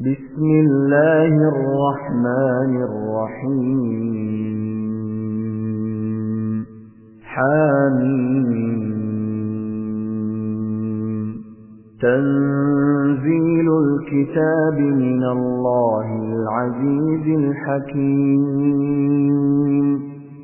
بسم الله الرحمن الرحيم. حامين تنزيل الكتاب من الله العزيز الحكيم.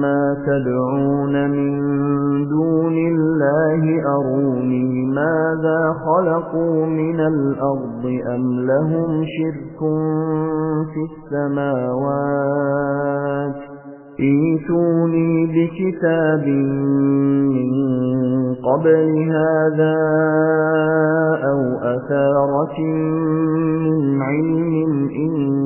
ما تدعون من دون الله أروني ماذا خلقوا من الأرض أم لهم شرك في السماوات ايتوني بكتاب من قبل هذا أو أثارة من علم إن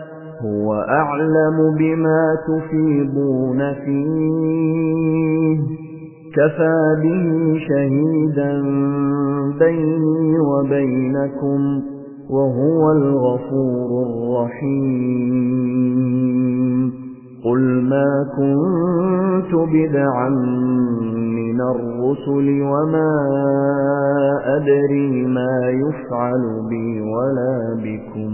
هو أعلم بما تفيضون فيه. كفى به شهيدا بيني وبينكم وهو الغفور الرحيم. قل ما كنت بدعا من الرسل وما أدري ما يفعل بي ولا بكم.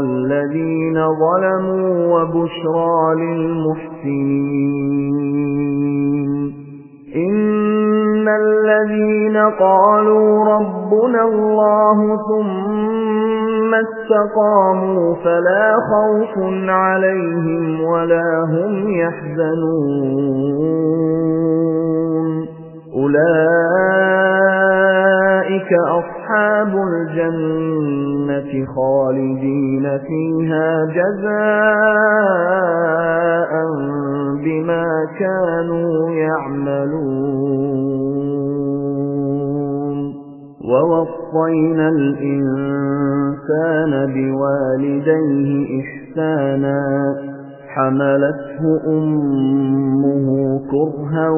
الذين ظلموا وبشرى للمحسنين. إن الذين قالوا ربنا الله ثم استقاموا فلا خوف عليهم ولا هم يحزنون. أولئك أصحاب أَصْحَابُ الْجَنَّةِ خَالِدِينَ فِيهَا جَزَاءً بِمَا كَانُوا يَعْمَلُونَ. وَوَصَّيْنَا الْإِنسَانَ بِوَالِدَيْهِ إِحْسَانًا. حملته أمه كرها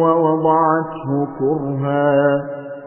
ووضعته كرها.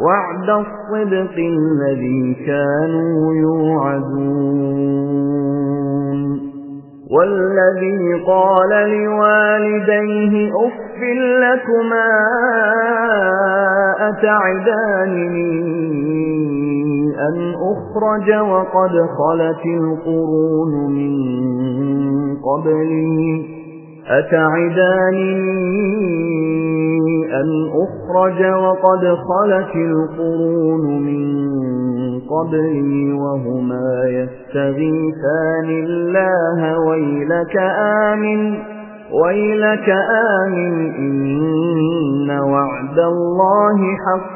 وعد الصدق الذي كانوا يوعدون والذي قال لوالديه أف لكما أتعدانني أن أخرج وقد خلت القرون من قبلي أتعدانني أن أخرج وقد خلت القرون من قبلي وهما يستغيثان الله ويلك آمن ويلك آمن إن وعد الله حق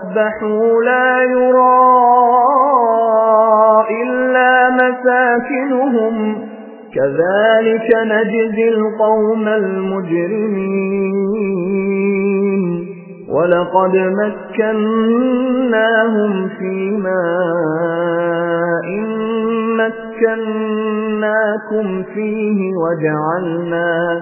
فأصبحوا لا يرى إلا مساكنهم كذلك نجزي القوم المجرمين ولقد مكناهم في ماء مكناكم فيه وجعلنا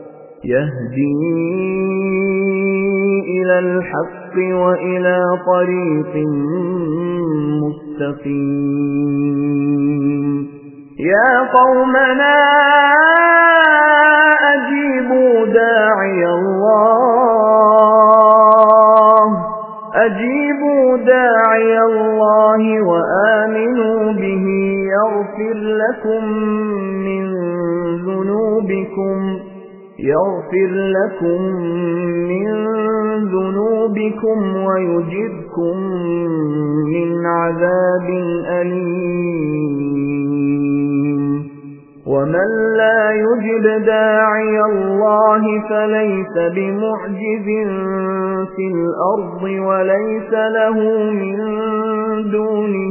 يَهْدِي إِلَى الْحَقِّ وَإِلَى طَرِيقٍ مُسْتَقِيمٍ. يَا قَوْمَنَا أَجِيبُوا دَاعِيَ اللَّهِ. أَجِيبُوا دَاعِيَ اللَّهِ وَآمِنُوا بِهِ يَغْفِرْ لَكُم يغفر لكم من ذنوبكم ويجركم من عذاب أليم. ومن لا يجب داعي الله فليس بمعجز في الأرض وليس له من دونه